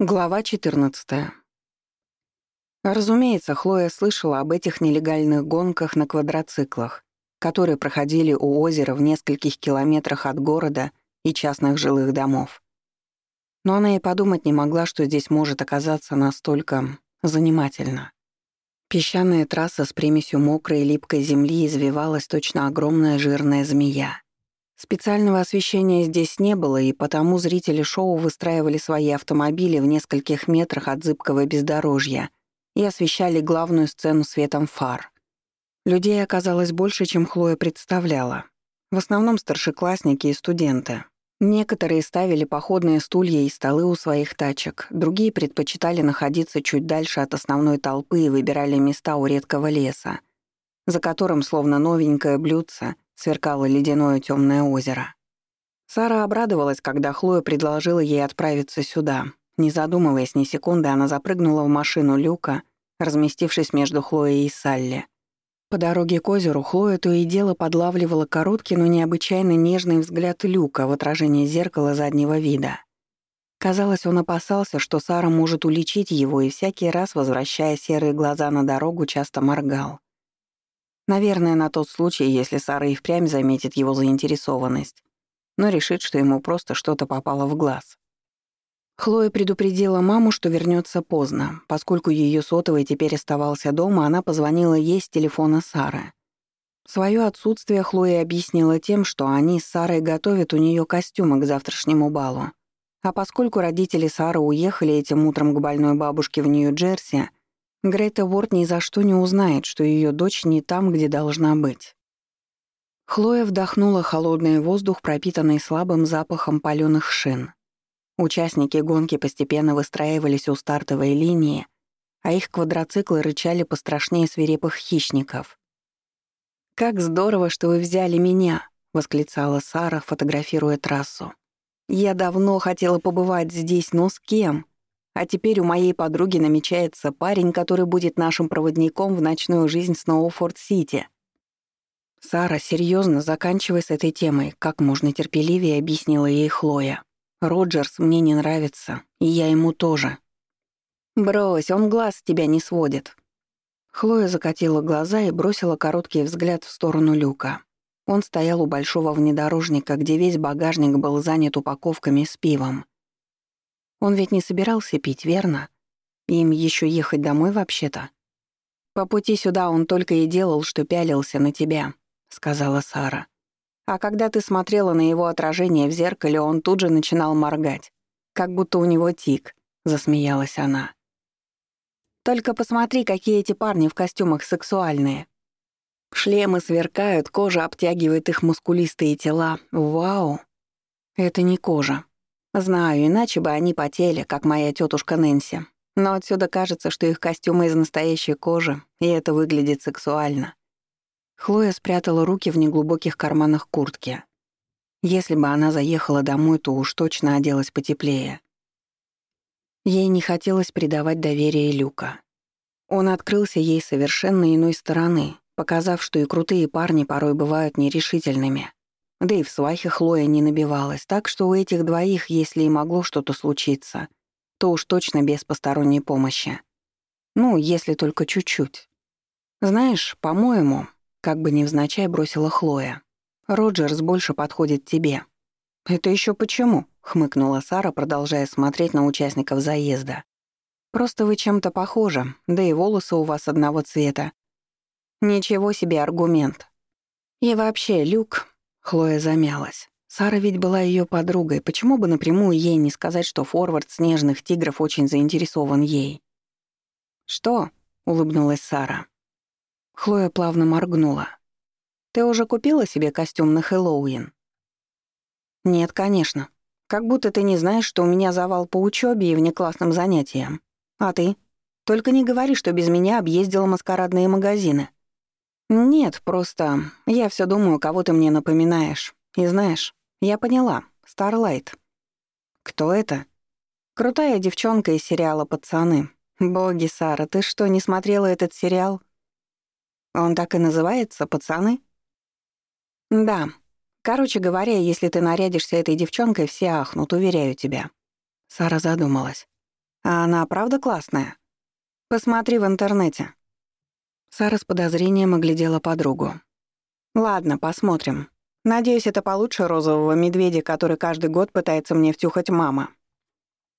Глава 14. Разумеется, Хлоя слышала об этих нелегальных гонках на квадроциклах, которые проходили у озера в нескольких километрах от города и частных жилых домов. Но она и подумать не могла, что здесь может оказаться настолько занимательно. Песчаная трасса с примесью мокрой и липкой земли извивалась точно огромная жирная змея. Специального освещения здесь не было, и потому зрители шоу выстраивали свои автомобили в нескольких метрах от зыбкого бездорожья и освещали главную сцену светом фар. Людей оказалось больше, чем Хлоя представляла. В основном старшеклассники и студенты. Некоторые ставили походные стулья и столы у своих тачек, другие предпочитали находиться чуть дальше от основной толпы и выбирали места у редкого леса, за которым, словно новенькое блюдце, сверкало ледяное темное озеро. Сара обрадовалась, когда Хлоя предложила ей отправиться сюда. Не задумываясь ни секунды, она запрыгнула в машину Люка, разместившись между Хлоей и Салли. По дороге к озеру Хлоя то и дело подлавливала короткий, но необычайно нежный взгляд Люка в отражении зеркала заднего вида. Казалось, он опасался, что Сара может уличить его, и всякий раз, возвращая серые глаза на дорогу, часто моргал. Наверное, на тот случай, если Сара и впрямь заметит его заинтересованность, но решит, что ему просто что-то попало в глаз. Хлоя предупредила маму, что вернется поздно. Поскольку ее сотовый теперь оставался дома, она позвонила ей с телефона Сары. Своё отсутствие Хлоя объяснила тем, что они с Сарой готовят у нее костюмы к завтрашнему балу. А поскольку родители Сары уехали этим утром к больной бабушке в Нью-Джерси, Грета Ворд ни за что не узнает, что ее дочь не там, где должна быть. Хлоя вдохнула холодный воздух, пропитанный слабым запахом палёных шин. Участники гонки постепенно выстраивались у стартовой линии, а их квадроциклы рычали пострашнее свирепых хищников. «Как здорово, что вы взяли меня!» — восклицала Сара, фотографируя трассу. «Я давно хотела побывать здесь, но с кем? А теперь у моей подруги намечается парень, который будет нашим проводником в ночную жизнь Сноуфорд-Сити. Сара, серьезно, заканчивай с этой темой, как можно терпеливее объяснила ей Хлоя. Роджерс мне не нравится, и я ему тоже. Брось, он глаз с тебя не сводит. Хлоя закатила глаза и бросила короткий взгляд в сторону люка. Он стоял у большого внедорожника, где весь багажник был занят упаковками с пивом. Он ведь не собирался пить, верно? Им еще ехать домой вообще-то. По пути сюда он только и делал, что пялился на тебя, сказала Сара. А когда ты смотрела на его отражение в зеркале, он тут же начинал моргать, как будто у него тик, засмеялась она. Только посмотри, какие эти парни в костюмах сексуальные. Шлемы сверкают, кожа обтягивает их мускулистые тела. Вау! Это не кожа, Знаю, иначе бы они потели, как моя тетушка Нэнси. Но отсюда кажется, что их костюмы из настоящей кожи, и это выглядит сексуально. Хлоя спрятала руки в неглубоких карманах куртки. Если бы она заехала домой, то уж точно оделась потеплее. Ей не хотелось предавать доверие Люка. Он открылся ей совершенно иной стороны, показав, что и крутые парни порой бывают нерешительными. Да и в свахе Хлоя не набивалась, так что у этих двоих, если и могло что-то случиться, то уж точно без посторонней помощи. Ну, если только чуть-чуть. Знаешь, по-моему, как бы невзначай бросила Хлоя, Роджерс больше подходит тебе. Это еще почему? хмыкнула Сара, продолжая смотреть на участников заезда. Просто вы чем-то похожи, да и волосы у вас одного цвета. Ничего себе аргумент. И вообще, Люк, Хлоя замялась. Сара ведь была ее подругой, почему бы напрямую ей не сказать, что форвард снежных тигров очень заинтересован ей? «Что?» — улыбнулась Сара. Хлоя плавно моргнула. «Ты уже купила себе костюм на Хэллоуин?» «Нет, конечно. Как будто ты не знаешь, что у меня завал по учебе и внеклассным занятиям. А ты? Только не говори, что без меня объездила маскарадные магазины. «Нет, просто я все думаю, кого ты мне напоминаешь. И знаешь, я поняла. Старлайт». «Кто это?» «Крутая девчонка из сериала «Пацаны». Боги, Сара, ты что, не смотрела этот сериал?» «Он так и называется «Пацаны»?» «Да. Короче говоря, если ты нарядишься этой девчонкой, все ахнут, уверяю тебя». Сара задумалась. А она правда классная? Посмотри в интернете». Сара с подозрением оглядела подругу. «Ладно, посмотрим. Надеюсь, это получше розового медведя, который каждый год пытается мне втюхать мама.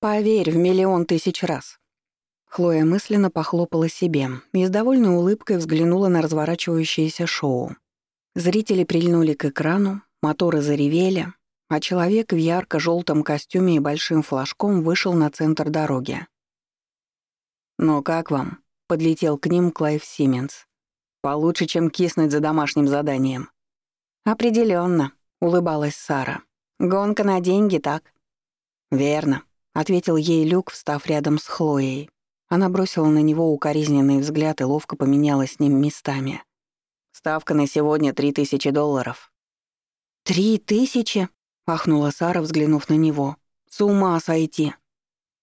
Поверь в миллион тысяч раз». Хлоя мысленно похлопала себе и с довольной улыбкой взглянула на разворачивающееся шоу. Зрители прильнули к экрану, моторы заревели, а человек в ярко желтом костюме и большим флажком вышел на центр дороги. «Ну как вам?» — подлетел к ним Клайв Сименс. «Получше, чем киснуть за домашним заданием». Определенно, улыбалась Сара. «Гонка на деньги, так?» «Верно», — ответил ей Люк, встав рядом с Хлоей. Она бросила на него укоризненный взгляд и ловко поменялась с ним местами. «Ставка на сегодня — три тысячи долларов». «Три тысячи?» — ахнула Сара, взглянув на него. «С ума сойти!»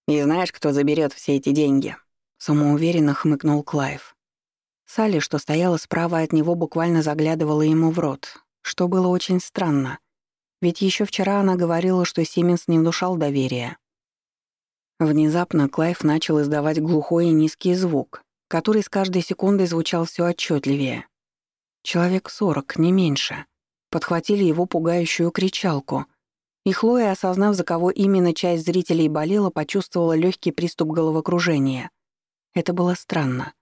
«И знаешь, кто заберет все эти деньги?» — самоуверенно хмыкнул Клайв. Салли, что стояла справа от него, буквально заглядывала ему в рот, что было очень странно. Ведь еще вчера она говорила, что Сименс не внушал доверия. Внезапно Клайв начал издавать глухой и низкий звук, который с каждой секундой звучал все отчетливее. Человек сорок, не меньше, подхватили его пугающую кричалку, и Хлоя, осознав, за кого именно часть зрителей болела, почувствовала легкий приступ головокружения. Это было странно.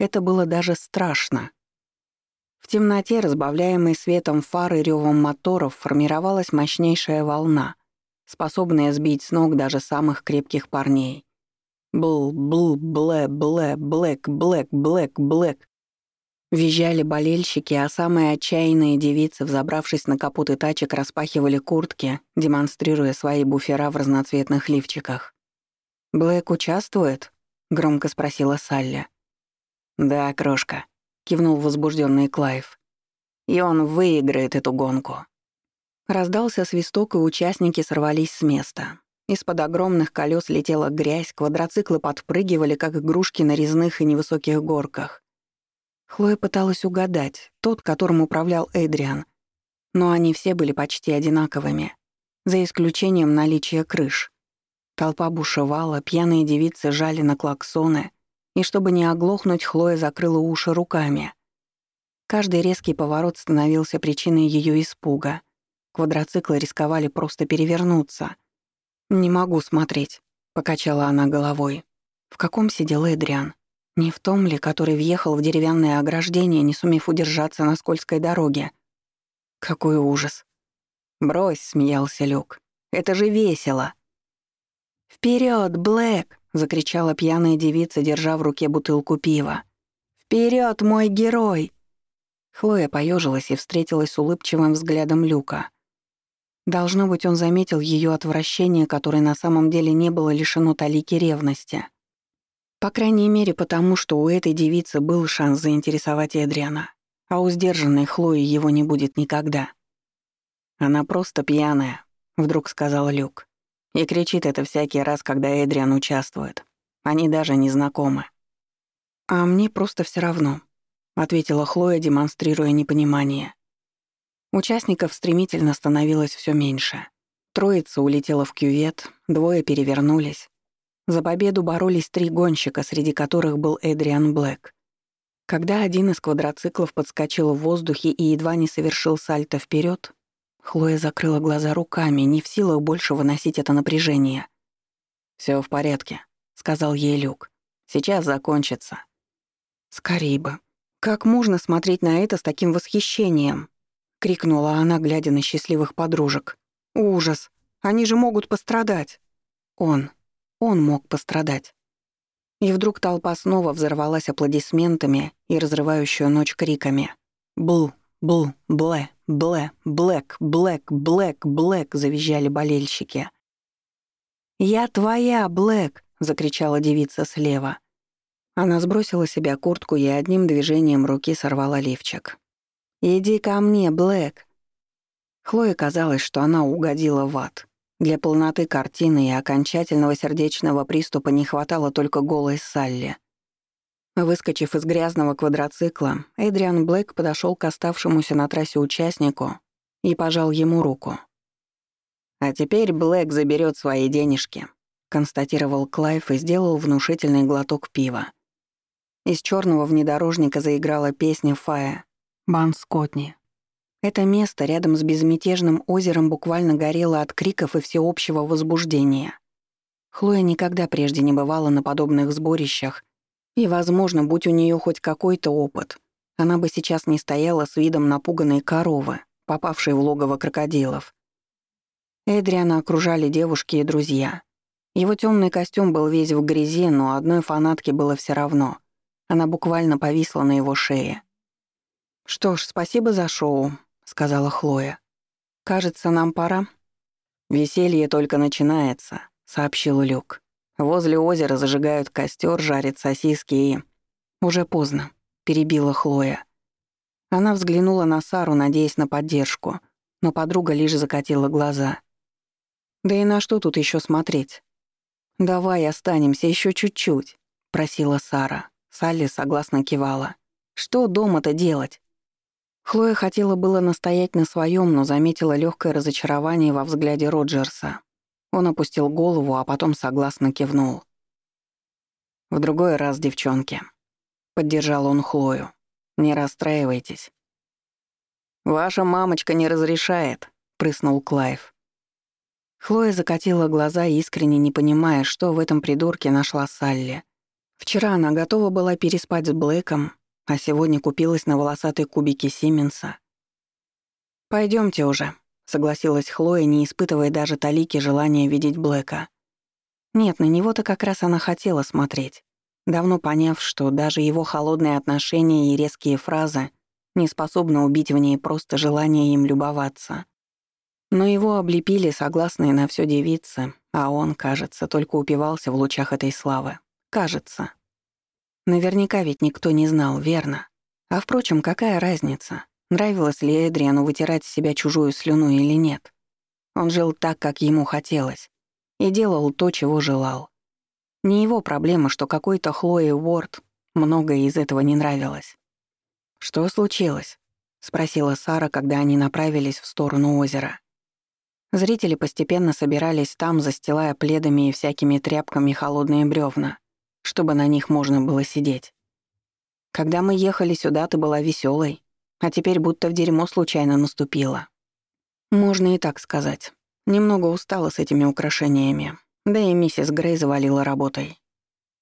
Это было даже страшно. В темноте, разбавляемой светом фар и рёвом моторов, формировалась мощнейшая волна — способная сбить с ног даже самых крепких парней. Бл, бл, блэ, блэ, блэк, блэк, блэк, блэк. Визжали болельщики, а самые отчаянные девицы, взобравшись на капоты тачек, распахивали куртки, демонстрируя свои буфера в разноцветных лифчиках. «Блэк участвует?» — громко спросила Салли. «Да, крошка», — кивнул возбужденный Клайв. «И он выиграет эту гонку». Раздался свисток, и участники сорвались с места. Из-под огромных колес летела грязь, квадроциклы подпрыгивали, как игрушки на резных и невысоких горках. Хлоя пыталась угадать, тот, которым управлял Эдриан. Но они все были почти одинаковыми, за исключением наличия крыш. Толпа бушевала, пьяные девицы жали на клаксоны, и чтобы не оглохнуть, Хлоя закрыла уши руками. Каждый резкий поворот становился причиной ее испуга — Квадроциклы рисковали просто перевернуться. «Не могу смотреть», — покачала она головой. В каком сидел Эдриан? Не в том ли, который въехал в деревянное ограждение, не сумев удержаться на скользкой дороге? Какой ужас. «Брось», — смеялся Люк. «Это же весело». «Вперёд, Блэк!» — закричала пьяная девица, держа в руке бутылку пива. «Вперёд, мой герой!» Хлоя поежилась и встретилась с улыбчивым взглядом Люка. Должно быть, он заметил ее отвращение, которое на самом деле не было лишено талики ревности. По крайней мере, потому что у этой девицы был шанс заинтересовать Эдриана, а у сдержанной Хлои его не будет никогда. «Она просто пьяная», — вдруг сказал Люк. И кричит это всякий раз, когда Эдриан участвует. Они даже не знакомы. «А мне просто все равно», — ответила Хлоя, демонстрируя непонимание. Участников стремительно становилось все меньше. Троица улетела в кювет, двое перевернулись. За победу боролись три гонщика, среди которых был Эдриан Блэк. Когда один из квадроциклов подскочил в воздухе и едва не совершил сальто вперед, Хлоя закрыла глаза руками, не в силах больше выносить это напряжение. Все в порядке», — сказал ей Люк. «Сейчас закончится». «Скорей бы. Как можно смотреть на это с таким восхищением?» крикнула она, глядя на счастливых подружек. Ужас. Они же могут пострадать. Он. Он мог пострадать. И вдруг толпа снова взорвалась аплодисментами и разрывающую ночь криками. «Бл, бл, блэ, блэ, блэк, блэк, блэк, блэк», — завизжали болельщики. «Я твоя, Блэк!» — закричала девица слева. Она сбросила себя куртку и одним движением руки сорвала лифчик. «Иди ко мне, Блэк!» Хлое казалось, что она угодила в ад. Для полноты картины и окончательного сердечного приступа не хватало только голой Салли. Выскочив из грязного квадроцикла, Эдриан Блэк подошел к оставшемуся на трассе участнику и пожал ему руку. «А теперь Блэк заберет свои денежки», — констатировал Клайв и сделал внушительный глоток пива. Из черного внедорожника заиграла песня «Fire» Barns Courtney. Это место рядом с безмятежным озером буквально горело от криков и всеобщего возбуждения. Хлоя никогда прежде не бывала на подобных сборищах, и, возможно, будь у нее хоть какой-то опыт, она бы сейчас не стояла с видом напуганной коровы, попавшей в логово крокодилов. Эдриана окружали девушки и друзья. Его темный костюм был весь в грязи, но одной фанатке было все равно. Она буквально повисла на его шее. «Что ж, спасибо за шоу», — сказала Хлоя. «Кажется, нам пора». «Веселье только начинается», — сообщил Люк. «Возле озера зажигают костер, жарят сосиски и...» «Уже поздно», — перебила Хлоя. Она взглянула на Сару, надеясь на поддержку, но подруга лишь закатила глаза. «Да и на что тут еще смотреть?» «Давай останемся еще чуть-чуть», — просила Сара. Салли согласно кивала. «Что дома-то делать?» Хлоя хотела было настоять на своем, но заметила легкое разочарование во взгляде Роджерса. Он опустил голову, а потом согласно кивнул. «В другой раз, девчонки», — поддержал он Хлою. «Не расстраивайтесь». «Ваша мамочка не разрешает», — прыснул Клайв. Хлоя закатила глаза, искренне не понимая, что в этом придурке нашла Салли. Вчера она готова была переспать с Блэком, а сегодня купилась на волосатые кубики Сименса. Пойдемте уже», — согласилась Хлоя, не испытывая даже талики желания видеть Блэка. Нет, на него-то как раз она хотела смотреть, давно поняв, что даже его холодные отношения и резкие фразы не способны убить в ней просто желание им любоваться. Но его облепили согласные на все девицы, а он, кажется, только упивался в лучах этой славы. Кажется. Наверняка ведь никто не знал, верно? А впрочем, какая разница, нравилось ли Эдриану вытирать с себя чужую слюну или нет? Он жил так, как ему хотелось, и делал то, чего желал. Не его проблема, что какой-то Хлое Уорд многое из этого не нравилось. «Что случилось?» — спросила Сара, когда они направились в сторону озера. Зрители постепенно собирались там, застилая пледами и всякими тряпками холодные бревна чтобы на них можно было сидеть. Когда мы ехали сюда, ты была веселой, а теперь будто в дерьмо случайно наступила. Можно и так сказать. Немного устала с этими украшениями, да и миссис Грей завалила работой.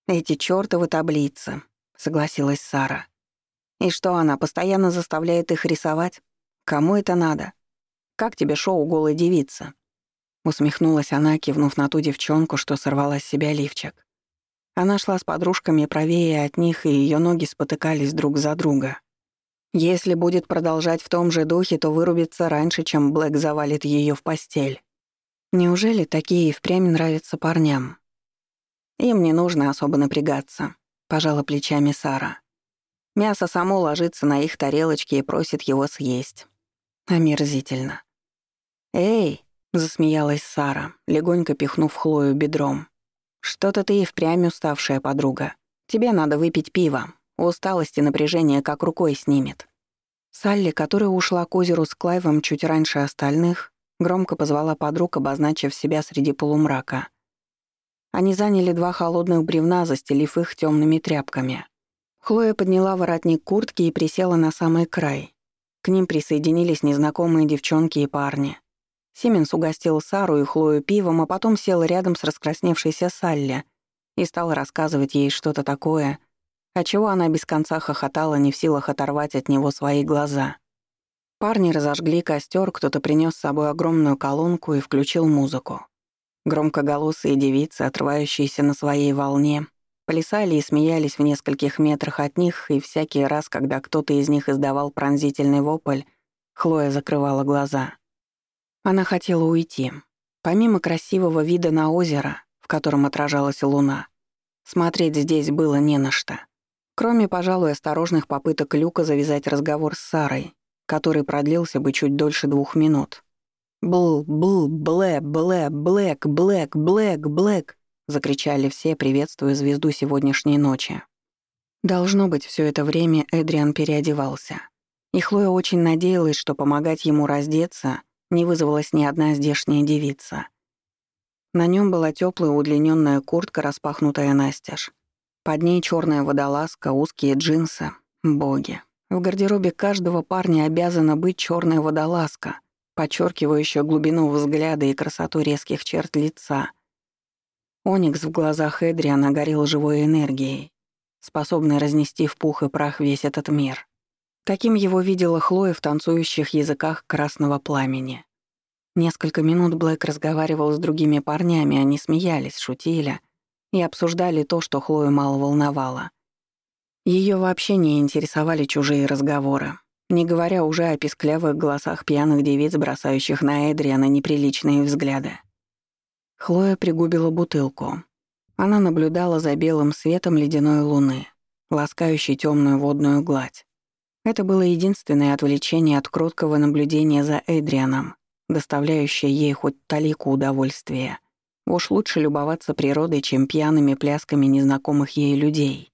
«Эти чёртовы таблицы», — согласилась Сара. «И что, она постоянно заставляет их рисовать? Кому это надо? Как тебе шоу «Голая девица»?» Усмехнулась она, кивнув на ту девчонку, что сорвала с себя лифчик. Она шла с подружками правее от них, и ее ноги спотыкались друг за друга. Если будет продолжать в том же духе, то вырубится раньше, чем Блэк завалит ее в постель. Неужели такие и впрямь нравятся парням? Им не нужно особо напрягаться, пожала плечами Сара. Мясо само ложится на их тарелочки и просит его съесть. Омерзительно. «Эй!» — засмеялась Сара, легонько пихнув Хлою бедром. «Что-то ты и впрямь уставшая подруга. Тебе надо выпить пиво. Усталость и напряжение как рукой снимет». Салли, которая ушла к озеру с Клайвом чуть раньше остальных, громко позвала подруг, обозначив себя среди полумрака. Они заняли два холодных бревна, застелив их темными тряпками. Хлоя подняла воротник куртки и присела на самый край. К ним присоединились незнакомые девчонки и парни. Сименс угостил Сару и Хлою пивом, а потом сел рядом с раскрасневшейся Салли и стал рассказывать ей что-то такое, от чего она без конца хохотала, не в силах оторвать от него свои глаза. Парни разожгли костер, кто-то принес с собой огромную колонку и включил музыку. Громкоголосые девицы, отрывающиеся на своей волне, плясали и смеялись в нескольких метрах от них, и всякий раз, когда кто-то из них издавал пронзительный вопль, Хлоя закрывала глаза — она хотела уйти. Помимо красивого вида на озеро, в котором отражалась луна, смотреть здесь было не на что. Кроме, пожалуй, осторожных попыток Люка завязать разговор с Сарой, который продлился бы чуть дольше двух минут. «Бл, бл, блэ, блэ, блэк, блэк, блэк, блэк!» — закричали все, приветствуя звезду сегодняшней ночи. Должно быть, все это время Эдриан переодевался. И Хлоя очень надеялась, что помогать ему раздеться — не вызвалась ни одна здешняя девица. На нем была теплая удлиненная куртка, распахнутая настежь. Под ней черная водолазка, узкие джинсы. Боги. В гардеробе каждого парня обязана быть черная водолазка, подчеркивающая глубину взгляда и красоту резких черт лица. Оникс в глазах Эдриана горел живой энергией, способной разнести в пух и прах весь этот мир. Таким его видела Хлоя в танцующих языках красного пламени. Несколько минут Блэк разговаривал с другими парнями, они смеялись, шутили и обсуждали то, что Хлою мало волновало. Ее вообще не интересовали чужие разговоры, не говоря уже о писклявых голосах пьяных девиц, бросающих на Эдриана неприличные взгляды. Хлоя пригубила бутылку. Она наблюдала за белым светом ледяной луны, ласкающей темную водную гладь. Это было единственное отвлечение от кроткого наблюдения за Эдрианом — доставляющая ей хоть талику удовольствия. Уж лучше любоваться природой, чем пьяными плясками незнакомых ей людей.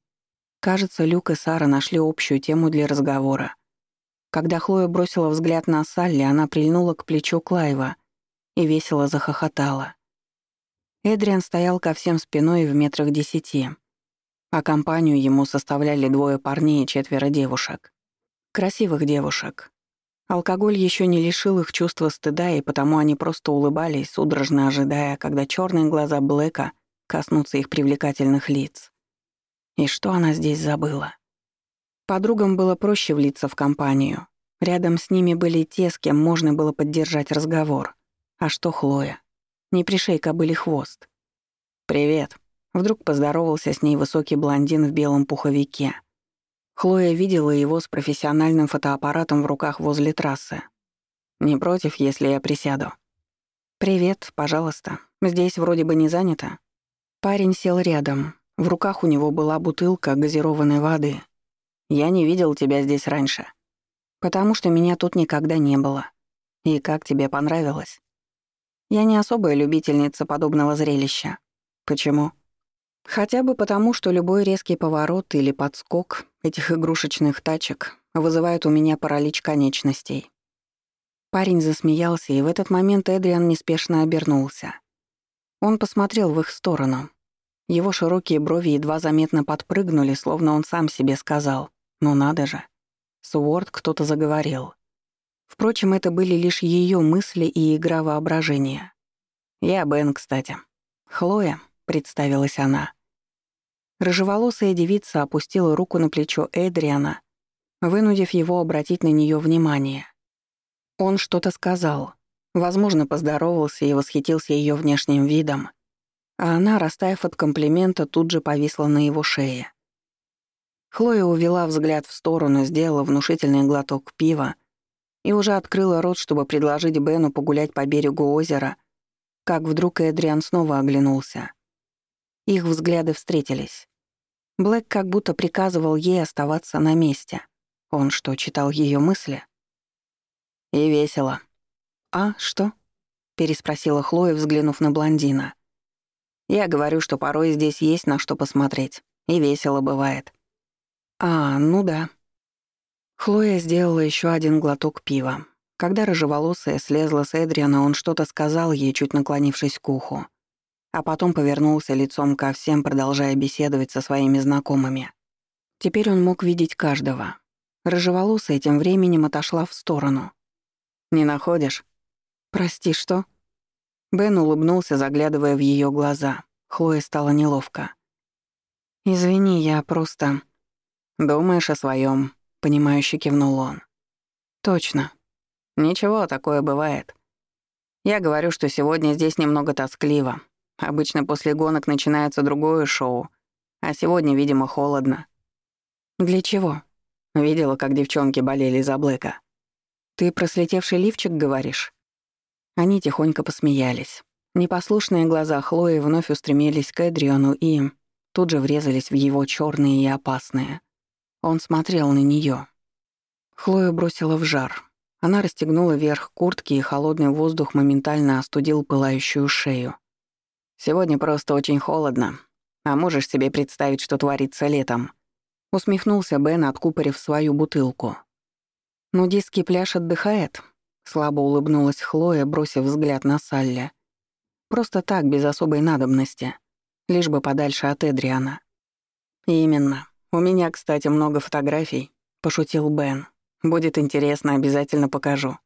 Кажется, Люк и Сара нашли общую тему для разговора. Когда Хлоя бросила взгляд на Салли, она прильнула к плечу Клайва и весело захохотала. Эдриан стоял ко всем спиной в метрах десяти, а компанию ему составляли двое парней и четверо девушек. Красивых девушек, Алкоголь еще не лишил их чувства стыда, и потому они просто улыбались, судорожно ожидая, когда черные глаза Блэка коснутся их привлекательных лиц. И что она здесь забыла? Подругам было проще влиться в компанию. Рядом с ними были те, с кем можно было поддержать разговор. А что Хлоя? Не пришей кобыли хвост. «Привет», — вдруг поздоровался с ней высокий блондин в белом пуховике — Хлоя видела его с профессиональным фотоаппаратом в руках возле трассы. «Не против, если я присяду?» «Привет, пожалуйста. Здесь вроде бы не занято». Парень сел рядом. В руках у него была бутылка газированной воды. «Я не видел тебя здесь раньше. Потому что меня тут никогда не было. И как тебе понравилось?» «Я не особая любительница подобного зрелища». «Почему?» Хотя бы потому, что любой резкий поворот или подскок этих игрушечных тачек вызывает у меня паралич конечностей. Парень засмеялся, и в этот момент Эдриан неспешно обернулся. Он посмотрел в их сторону. Его широкие брови едва заметно подпрыгнули, словно он сам себе сказал «Ну надо же». С кто-то заговорил. Впрочем, это были лишь ее мысли и игра воображения. «Я Бен, кстати». «Хлоя», — представилась она. Рыжеволосая девица опустила руку на плечо Эдриана, вынудив его обратить на нее внимание. Он что-то сказал, возможно, поздоровался и восхитился ее внешним видом, а она, растаяв от комплимента, тут же повисла на его шее. Хлоя увела взгляд в сторону, сделала внушительный глоток пива и уже открыла рот, чтобы предложить Бену погулять по берегу озера, как вдруг Эдриан снова оглянулся. Их взгляды встретились. Блэк как будто приказывал ей оставаться на месте. Он что, читал ее мысли? И весело. «А, что?» — переспросила Хлоя, взглянув на блондина. «Я говорю, что порой здесь есть на что посмотреть. И весело бывает». «А, ну да». Хлоя сделала еще один глоток пива. Когда рыжеволосая слезла с Эдриана, он что-то сказал ей, чуть наклонившись к уху а потом повернулся лицом ко всем, продолжая беседовать со своими знакомыми. Теперь он мог видеть каждого. Рыжеволосая этим временем отошла в сторону. «Не находишь?» «Прости, что?» Бен улыбнулся, заглядывая в ее глаза. Хлое стало неловко. «Извини, я просто...» «Думаешь о своем, понимающе кивнул он. «Точно. Ничего, такое бывает. Я говорю, что сегодня здесь немного тоскливо, Обычно после гонок начинается другое шоу, а сегодня, видимо, холодно. Для чего? Видела, как девчонки болели за Блэка. Ты про слетевший лифчик говоришь? Они тихонько посмеялись. Непослушные глаза Хлои вновь устремились к Эдриону и тут же врезались в его черные и опасные. Он смотрел на нее. Хлою бросила в жар. Она расстегнула верх куртки, и холодный воздух моментально остудил пылающую шею. Сегодня просто очень холодно. А можешь себе представить, что творится летом?» Усмехнулся Бен, откупорив свою бутылку. «Нудистский пляж отдыхает?» Слабо улыбнулась Хлоя, бросив взгляд на Салли. Просто так, без особой надобности. Лишь бы подальше от Эдриана. «Именно. У меня, кстати, много фотографий», — пошутил Бен. «Будет интересно, обязательно покажу».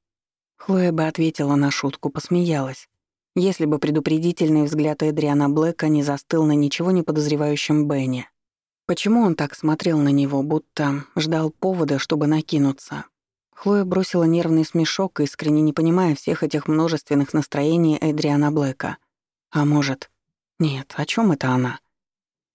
Хлоя бы ответила на шутку, посмеялась, если бы предупредительный взгляд Эдриана Блэка не застыл на ничего не подозревающем Бене. Почему он так смотрел на него, будто ждал повода, чтобы накинуться? Хлоя бросила нервный смешок, искренне не понимая всех этих множественных настроений Эдриана Блэка. А может... Нет, о чем это она?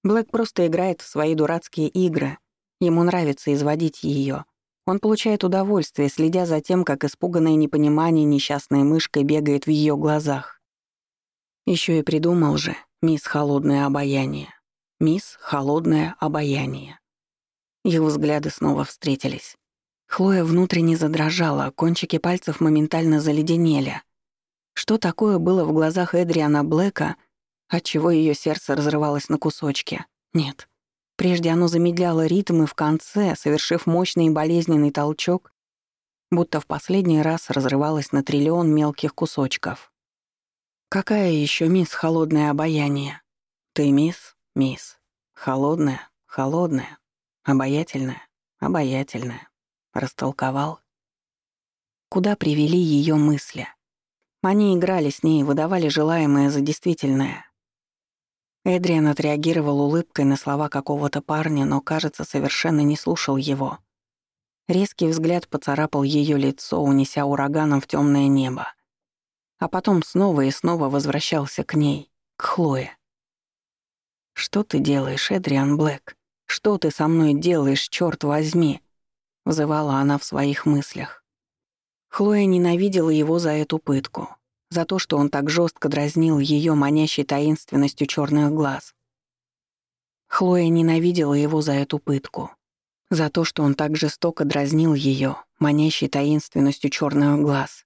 Блэк просто играет в свои дурацкие игры. Ему нравится изводить ее. Он получает удовольствие, следя за тем, как испуганное непонимание несчастной мышкой бегает в ее глазах. Еще и придумал же мисс Холодное обаяние. Мисс Холодное обаяние. Их взгляды снова встретились. Хлоя внутренне задрожала, кончики пальцев моментально заледенели. Что такое было в глазах Эдриана Блэка — отчего ее сердце разрывалось на кусочки. Нет. Прежде оно замедляло ритм и в конце, совершив мощный и болезненный толчок, будто в последний раз разрывалось на триллион мелких кусочков. Какая еще мисс холодное обаяние? Ты мисс, мисс. Холодная, холодная, обаятельная, обаятельная. Растолковал. Куда привели ее мысли? Они играли с ней, выдавали желаемое за действительное. Эдриан отреагировал улыбкой на слова какого-то парня, но, кажется, совершенно не слушал его. Резкий взгляд поцарапал ее лицо, унеся ураганом в темное небо. А потом снова и снова возвращался к ней, к Хлое. «Что ты делаешь, Эдриан Блэк? Что ты со мной делаешь, черт возьми?» — взывала она в своих мыслях. Хлоя ненавидела его за эту пытку, за то, что он так жестко дразнил ее манящей таинственностью черных глаз. Хлоя ненавидела его за эту пытку, за то, что он так жестоко дразнил ее манящей таинственностью черных глаз.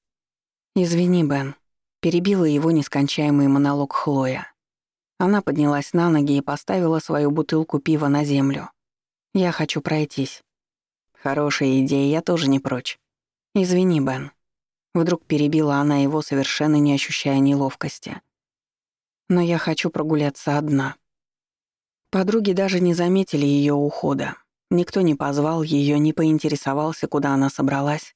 «Извини, Бен», — перебила его нескончаемый монолог Хлоя. Она поднялась на ноги и поставила свою бутылку пива на землю. «Я хочу пройтись». «Хорошая идея, я тоже не прочь». «Извини, Бен». Вдруг перебила она его, совершенно не ощущая неловкости. «Но я хочу прогуляться одна». Подруги даже не заметили ее ухода. Никто не позвал ее, не поинтересовался, куда она собралась.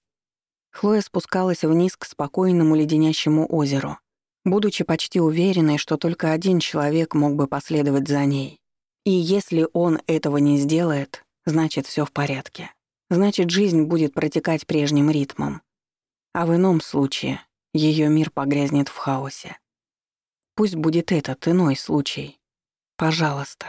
Хлоя спускалась вниз к спокойному леденящему озеру, будучи почти уверенной, что только один человек мог бы последовать за ней. И если он этого не сделает, значит, все в порядке. Значит, жизнь будет протекать прежним ритмом. А в ином случае ее мир погрязнет в хаосе. Пусть будет этот иной случай. Пожалуйста.